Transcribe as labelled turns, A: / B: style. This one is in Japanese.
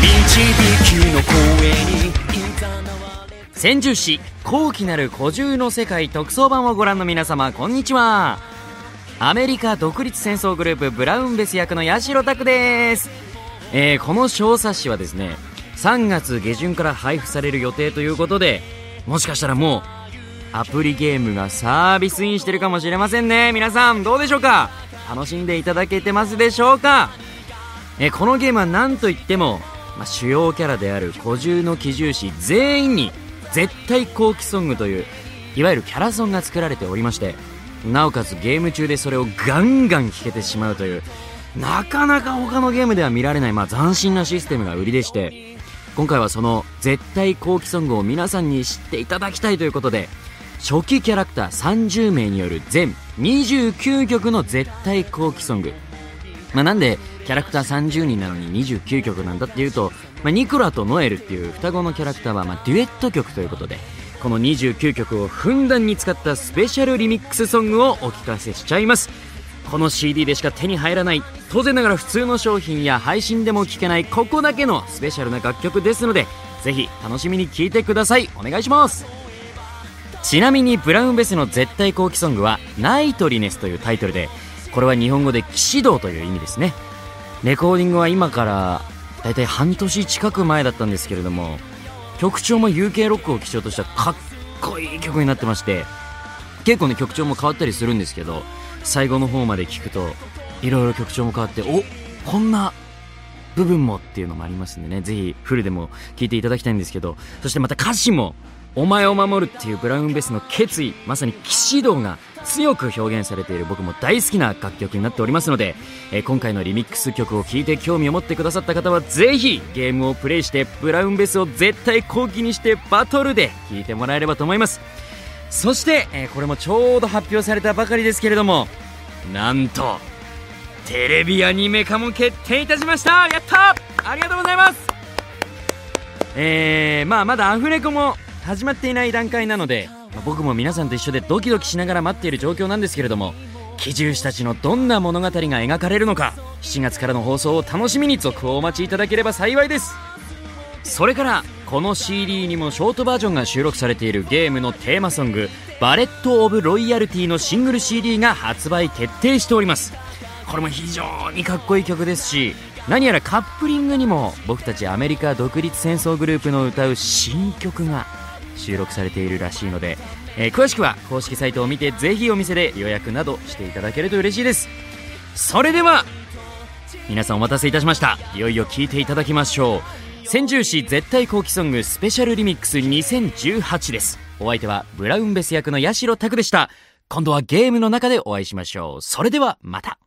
A: 響きの声に千住市高貴なる古獣の世界特装版をご覧の皆様こんにちは。アメリカ独立戦争グループブラウンベス役の八代拓です、えー、この小冊子はですね3月下旬から配布される予定ということでもしかしたらもうアプリゲームがサービスインしてるかもしれませんね。皆さんどうでしょうか？楽しんでいただけてますでしょうか？えこのゲームは何といっても、まあ、主要キャラである古獣の奇獣士全員に絶対後期ソングといういわゆるキャラソンが作られておりましてなおかつゲーム中でそれをガンガン聴けてしまうというなかなか他のゲームでは見られない、まあ、斬新なシステムが売りでして今回はその絶対後期ソングを皆さんに知っていただきたいということで初期キャラクター30名による全29曲の絶対後期ソング、まあ、なんでキャラクター30人なのに29曲なんだっていうと、まあ、ニクラとノエルっていう双子のキャラクターはまデュエット曲ということでこの29曲をふんだんに使ったスペシャルリミックスソングをお聴かせしちゃいます。この CD でしか手に入らない当然ながら普通の商品や配信でも聴けないここだけのスペシャルな楽曲ですのでぜひ楽しみに聴いてください。お願いします。ちなみにブラウンベスの絶対後期ソングは「ナイトリネス」というタイトルでこれは日本語で騎士道という意味ですね。レコーディングは今からだいたい半年近く前だったんですけれども曲調も UK ロックを基調としたかっこいい曲になってまして結構ね曲調も変わったりするんですけど最後の方まで聞くといろいろ曲調も変わっておこんな部分もっていうのもありますんでねぜひフルでも聴いていただきたいんですけどそしてまた歌詞もお前を守るっていうブラウンベースの決意まさに騎士道が強く表現されている僕も大好きな楽曲になっておりますので、えー、今回のリミックス曲を聴いて興味を持ってくださった方はぜひゲームをプレイしてブラウンベースを絶対後期にしてバトルで聴いてもらえればと思います。そして、えー、これもちょうど発表されたばかりですけれどもなんとテレビアニメ化も決定いたしました。やったありがとうございます。えー、まあまだアフレコも始まっていない段階なので、まあ、僕も皆さんと一緒でドキドキしながら待っている状況なんですけれども貴銃士たちのどんな物語が描かれるのか7月からの放送を楽しみに続報をお待ちいただければ幸いです。それからこの CD にもショートバージョンが収録されているゲームのテーマソング「 Bullet of Loyalty」のシングル CD が発売決定しております。これも非常にかっこいい曲ですし何やらカップリングにも僕たちアメリカ独立戦争グループの歌う新曲が収録されているらしいので、えー、詳しくは公式サイトを見てぜひお店で予約などしていただけると嬉しいです。それでは皆さんお待たせいたしました。いよいよ聴いていただきましょう。千住市絶対後期ソングスペシャルリミックス2018です。お相手はブラウンベス役の八代拓でした。今度はゲームの中でお会いしましょう。それではまた。